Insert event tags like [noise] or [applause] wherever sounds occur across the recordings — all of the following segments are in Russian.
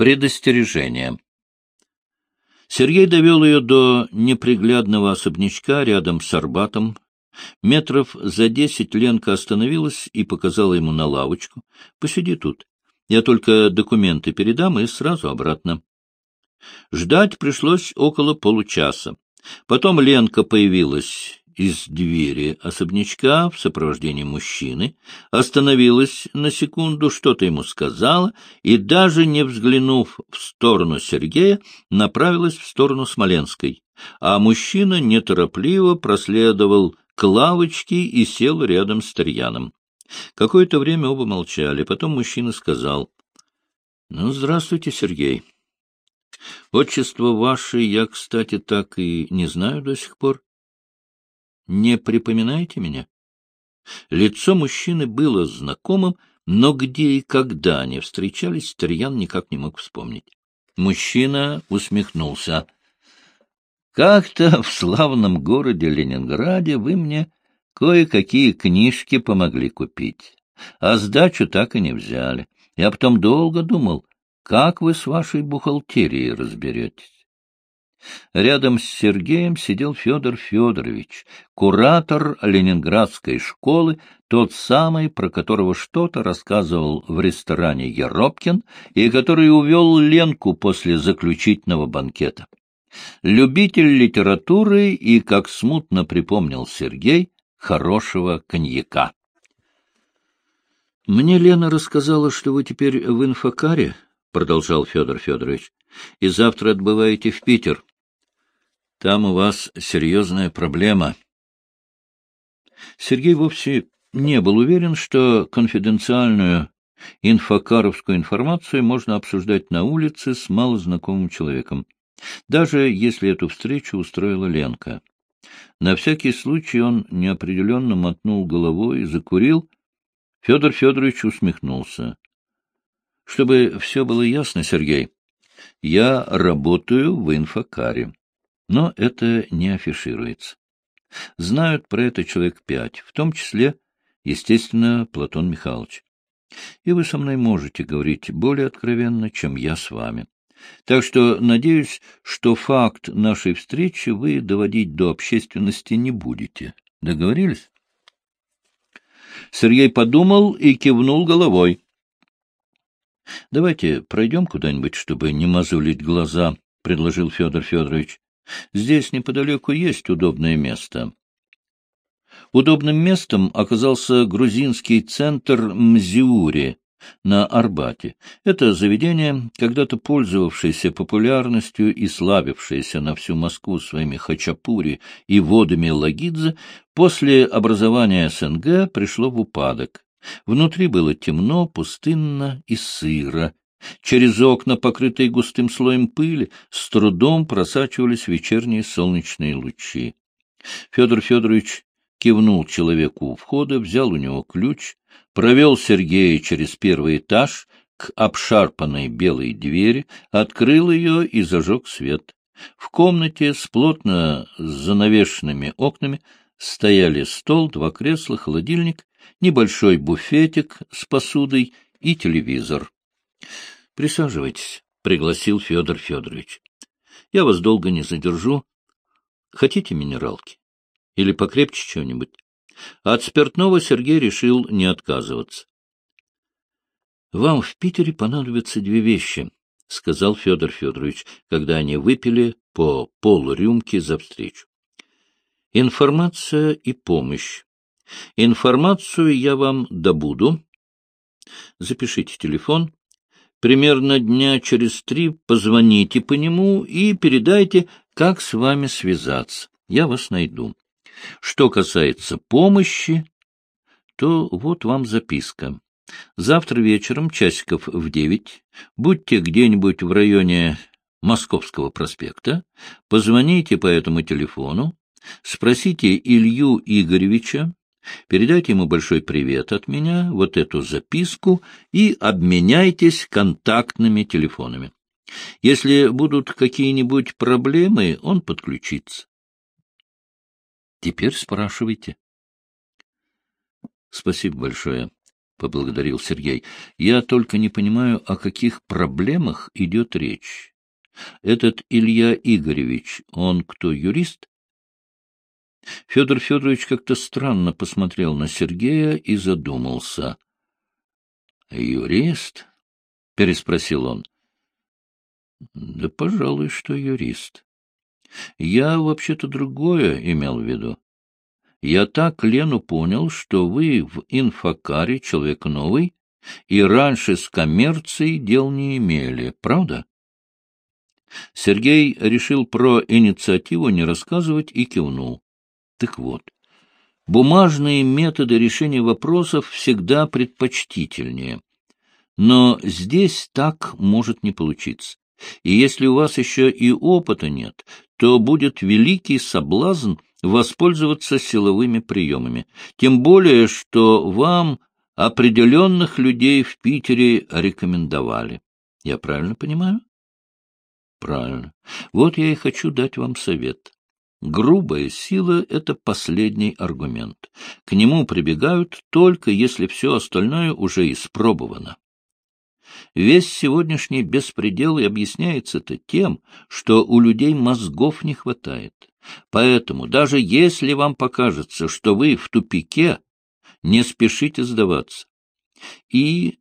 Предостережение. Сергей довел ее до неприглядного особнячка рядом с Арбатом. Метров за десять Ленка остановилась и показала ему на лавочку. — Посиди тут. Я только документы передам и сразу обратно. Ждать пришлось около получаса. Потом Ленка появилась из двери особнячка в сопровождении мужчины, остановилась на секунду, что-то ему сказала и, даже не взглянув в сторону Сергея, направилась в сторону Смоленской, а мужчина неторопливо проследовал к лавочке и сел рядом с Тарьяном. Какое-то время оба молчали, потом мужчина сказал, — Ну, здравствуйте, Сергей. Отчество ваше я, кстати, так и не знаю до сих пор. Не припоминаете меня? Лицо мужчины было знакомым, но где и когда они встречались, Тарьян никак не мог вспомнить. Мужчина усмехнулся. — Как-то в славном городе Ленинграде вы мне кое-какие книжки помогли купить, а сдачу так и не взяли. Я потом долго думал, как вы с вашей бухгалтерией разберетесь. Рядом с Сергеем сидел Федор Федорович, куратор ленинградской школы, тот самый, про которого что-то рассказывал в ресторане Еропкин и который увел Ленку после заключительного банкета. Любитель литературы и, как смутно припомнил Сергей, хорошего коньяка. — Мне Лена рассказала, что вы теперь в инфокаре, — продолжал Федор Федорович, — и завтра отбываете в Питер. Там у вас серьезная проблема. Сергей вовсе не был уверен, что конфиденциальную инфокаровскую информацию можно обсуждать на улице с малознакомым человеком, даже если эту встречу устроила Ленка. На всякий случай он неопределенно мотнул головой и закурил. Федор Федорович усмехнулся. — Чтобы все было ясно, Сергей, я работаю в инфокаре. Но это не афишируется. Знают про это человек пять, в том числе, естественно, Платон Михайлович. И вы со мной можете говорить более откровенно, чем я с вами. Так что надеюсь, что факт нашей встречи вы доводить до общественности не будете. Договорились? Сергей подумал и кивнул головой. — Давайте пройдем куда-нибудь, чтобы не мозолить глаза, — предложил Федор Федорович. Здесь неподалеку есть удобное место. Удобным местом оказался грузинский центр Мзиури на Арбате. Это заведение, когда-то пользовавшееся популярностью и славившееся на всю Москву своими хачапури и водами Лагидзе, после образования СНГ пришло в упадок. Внутри было темно, пустынно и сыро, Через окна, покрытые густым слоем пыли, с трудом просачивались вечерние солнечные лучи. Федор Федорович кивнул человеку у входа, взял у него ключ, провел Сергея через первый этаж к обшарпанной белой двери, открыл ее и зажег свет. В комнате с плотно занавешенными окнами стояли стол, два кресла, холодильник, небольшой буфетик с посудой и телевизор. — Присаживайтесь, — пригласил Федор Федорович. — Я вас долго не задержу. Хотите минералки? Или покрепче чего-нибудь? От спиртного Сергей решил не отказываться. — Вам в Питере понадобятся две вещи, — сказал Федор Федорович, когда они выпили по полрюмки за встречу. — Информация и помощь. Информацию я вам добуду. Запишите телефон Примерно дня через три позвоните по нему и передайте, как с вами связаться. Я вас найду. Что касается помощи, то вот вам записка. Завтра вечером, часиков в девять, будьте где-нибудь в районе Московского проспекта, позвоните по этому телефону, спросите Илью Игоревича, Передайте ему большой привет от меня, вот эту записку, и обменяйтесь контактными телефонами. Если будут какие-нибудь проблемы, он подключится. Теперь спрашивайте. Спасибо большое. поблагодарил Сергей. — Я только не понимаю, о каких проблемах идет речь. Этот Илья Игоревич, он кто, юрист? Федор Федорович как-то странно посмотрел на Сергея и задумался. — Юрист? — переспросил он. — Да, пожалуй, что юрист. Я вообще-то другое имел в виду. Я так Лену понял, что вы в инфокаре человек новый и раньше с коммерцией дел не имели, правда? Сергей решил про инициативу не рассказывать и кивнул. Так вот, бумажные методы решения вопросов всегда предпочтительнее. Но здесь так может не получиться. И если у вас еще и опыта нет, то будет великий соблазн воспользоваться силовыми приемами. Тем более, что вам определенных людей в Питере рекомендовали. Я правильно понимаю? Правильно. Вот я и хочу дать вам совет. Грубая сила — это последний аргумент. К нему прибегают только если все остальное уже испробовано. Весь сегодняшний беспредел и объясняется-то тем, что у людей мозгов не хватает. Поэтому даже если вам покажется, что вы в тупике, не спешите сдаваться. И,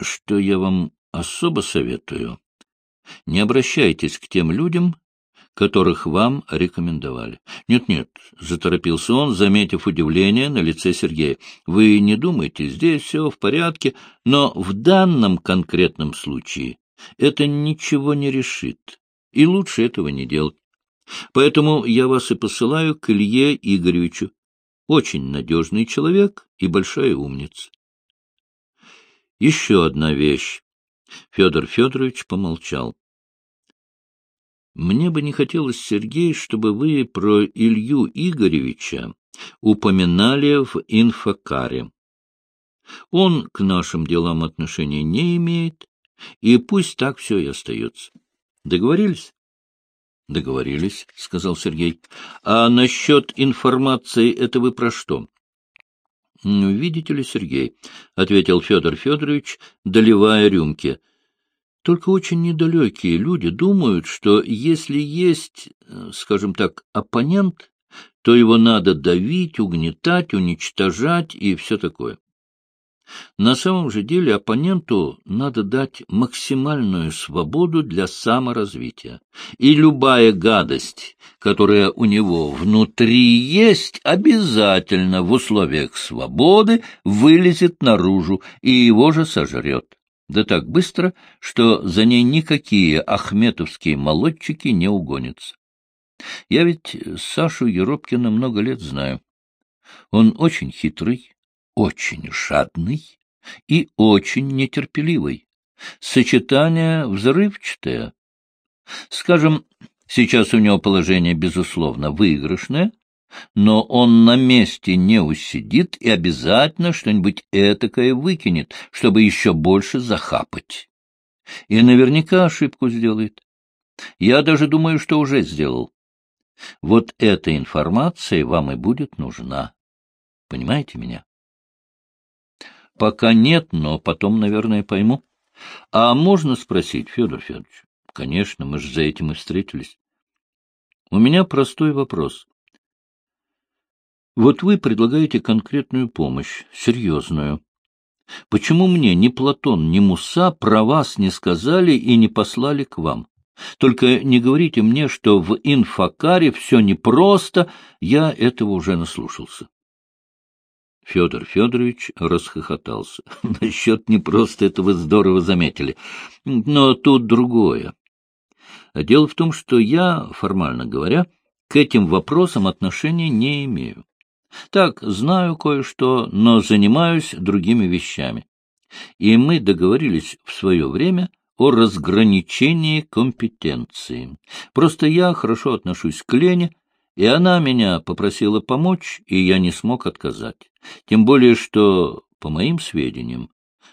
что я вам особо советую, не обращайтесь к тем людям, которых вам рекомендовали. Нет-нет, — заторопился он, заметив удивление на лице Сергея. — Вы не думайте, здесь все в порядке, но в данном конкретном случае это ничего не решит, и лучше этого не делать. Поэтому я вас и посылаю к Илье Игоревичу. Очень надежный человек и большая умница. Еще одна вещь. Федор Федорович помолчал. Мне бы не хотелось, Сергей, чтобы вы про Илью Игоревича упоминали в инфокаре. Он к нашим делам отношения не имеет, и пусть так все и остается. Договорились? — Договорились, — сказал Сергей. — А насчет информации это вы про что? — Видите ли, Сергей, — ответил Федор Федорович, доливая рюмки, — только очень недалекие люди думают, что если есть, э, скажем так, оппонент, то его надо давить, угнетать, уничтожать и все такое. На самом же деле оппоненту надо дать максимальную свободу для саморазвития. И любая гадость, которая у него внутри есть, обязательно в условиях свободы вылезет наружу и его же сожрет да так быстро, что за ней никакие ахметовские молодчики не угонятся. Я ведь Сашу Еропкина много лет знаю. Он очень хитрый, очень жадный и очень нетерпеливый. Сочетание взрывчатое. Скажем, сейчас у него положение, безусловно, выигрышное, но он на месте не усидит и обязательно что-нибудь этакое выкинет, чтобы еще больше захапать. И наверняка ошибку сделает. Я даже думаю, что уже сделал. Вот эта информация вам и будет нужна. Понимаете меня? Пока нет, но потом, наверное, пойму. А можно спросить, Федор Федорович? Конечно, мы же за этим и встретились. У меня простой вопрос. Вот вы предлагаете конкретную помощь, серьезную. Почему мне ни Платон, ни Муса про вас не сказали и не послали к вам? Только не говорите мне, что в инфокаре все непросто, я этого уже наслушался. Федор Федорович расхохотался. [laughs] Насчет непросто это вы здорово заметили. Но тут другое. Дело в том, что я, формально говоря, к этим вопросам отношения не имею. Так, знаю кое-что, но занимаюсь другими вещами. И мы договорились в свое время о разграничении компетенции. Просто я хорошо отношусь к Лене, и она меня попросила помочь, и я не смог отказать. Тем более, что, по моим сведениям,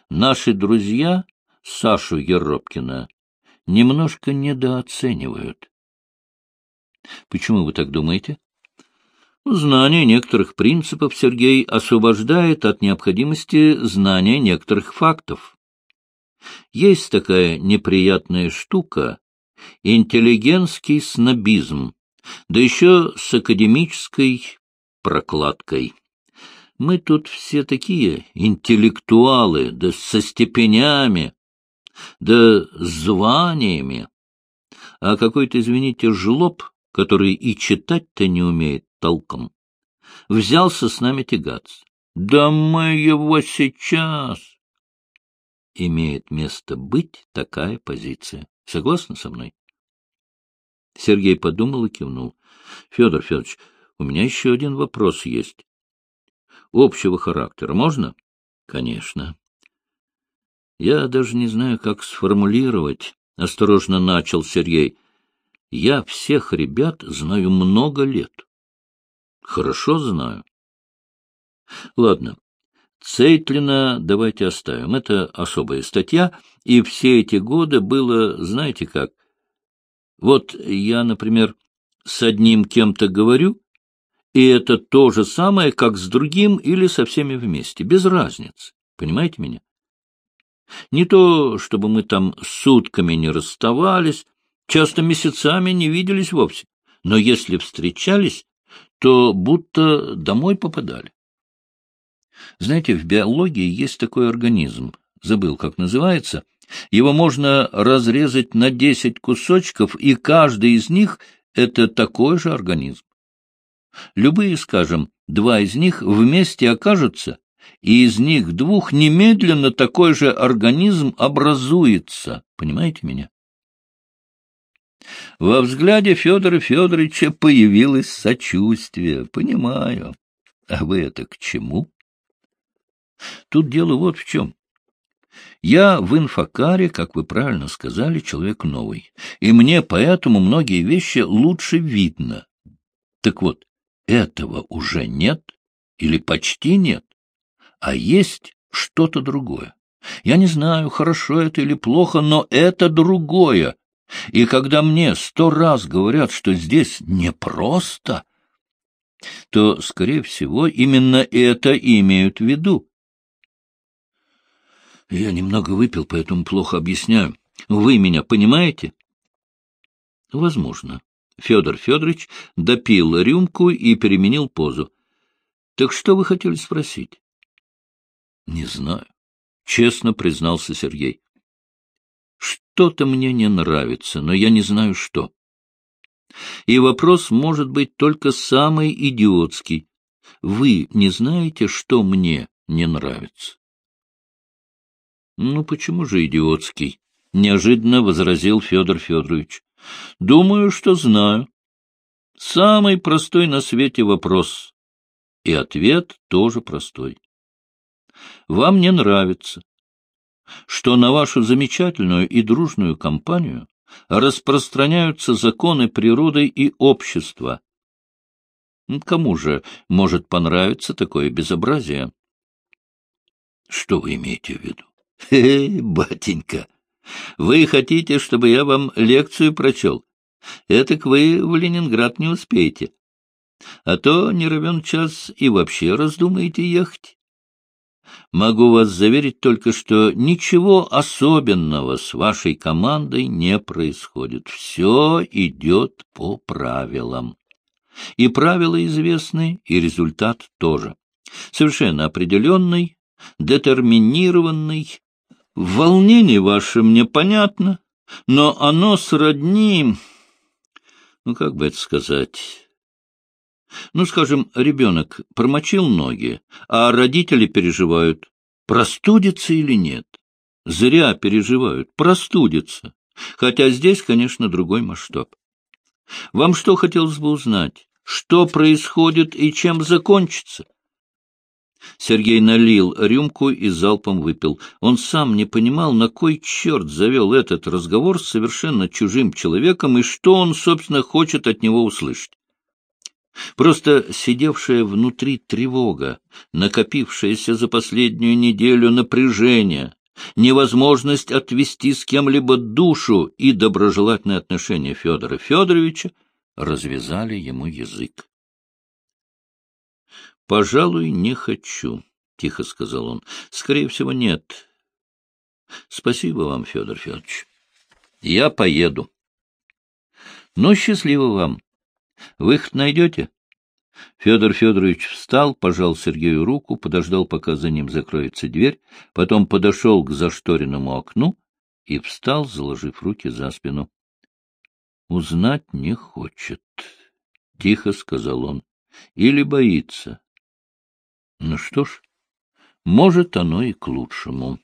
наши друзья Сашу Еропкина немножко недооценивают. Почему вы так думаете? Знание некоторых принципов Сергей освобождает от необходимости знания некоторых фактов. Есть такая неприятная штука — интеллигентский снобизм, да еще с академической прокладкой. Мы тут все такие интеллектуалы, да со степенями, да званиями. А какой-то, извините, жлоб, который и читать-то не умеет толком, взялся с нами тягаться. Да мы его сейчас... Имеет место быть такая позиция. Согласны со мной? Сергей подумал и кивнул. — Федор Федорович, у меня еще один вопрос есть. Общего характера можно? — Конечно. Я даже не знаю, как сформулировать, — осторожно начал Сергей. Я всех ребят знаю много лет. Хорошо знаю. Ладно, Цейтлина давайте оставим. Это особая статья, и все эти годы было, знаете как, вот я, например, с одним кем-то говорю, и это то же самое, как с другим или со всеми вместе, без разницы. Понимаете меня? Не то, чтобы мы там сутками не расставались, часто месяцами не виделись вовсе, но если встречались, то будто домой попадали. Знаете, в биологии есть такой организм, забыл, как называется, его можно разрезать на десять кусочков, и каждый из них — это такой же организм. Любые, скажем, два из них вместе окажутся, и из них двух немедленно такой же организм образуется. Понимаете меня? Во взгляде Федора Федоровича появилось сочувствие. Понимаю. А вы это к чему? Тут дело вот в чем. Я в инфокаре, как вы правильно сказали, человек новый, и мне поэтому многие вещи лучше видно. Так вот, этого уже нет или почти нет, а есть что-то другое. Я не знаю, хорошо это или плохо, но это другое. И когда мне сто раз говорят, что здесь непросто, то, скорее всего, именно это имеют в виду. Я немного выпил, поэтому плохо объясняю. Вы меня понимаете? Возможно. Федор Федорович допил рюмку и переменил позу. Так что вы хотели спросить? Не знаю. Честно признался Сергей. Что-то мне не нравится, но я не знаю что. И вопрос может быть только самый идиотский. Вы не знаете, что мне не нравится? — Ну, почему же идиотский? — неожиданно возразил Федор Федорович. — Думаю, что знаю. Самый простой на свете вопрос. И ответ тоже простой. Вам не нравится, что на вашу замечательную и дружную компанию распространяются законы природы и общества. Кому же может понравиться такое безобразие? Что вы имеете в виду? — Хе, батенька, вы хотите, чтобы я вам лекцию прочел? Этак вы в Ленинград не успеете. А то не равен час и вообще раздумаете ехать. Могу вас заверить только, что ничего особенного с вашей командой не происходит. Все идет по правилам. И правила известны, и результат тоже. Совершенно определенный, детерминированный, Волнение ваше мне понятно, но оно сродни... Ну, как бы это сказать... Ну, скажем, ребенок промочил ноги, а родители переживают, простудится или нет. Зря переживают, простудится. Хотя здесь, конечно, другой масштаб. Вам что хотелось бы узнать? Что происходит и чем закончится? Сергей налил рюмку и залпом выпил. Он сам не понимал, на кой черт завел этот разговор с совершенно чужим человеком и что он, собственно, хочет от него услышать. Просто сидевшая внутри тревога, накопившаяся за последнюю неделю напряжение, невозможность отвести с кем-либо душу и доброжелательное отношение Федора Федоровича развязали ему язык. — Пожалуй, не хочу, — тихо сказал он. — Скорее всего, нет. — Спасибо вам, Федор Федорович. Я поеду. — Ну, счастливо вам. Выход найдете? Федор Федорович встал, пожал Сергею руку, подождал, пока за ним закроется дверь, потом подошел к зашторенному окну и встал, заложив руки за спину. — Узнать не хочет, — тихо сказал он, — или боится. Ну что ж, может, оно и к лучшему.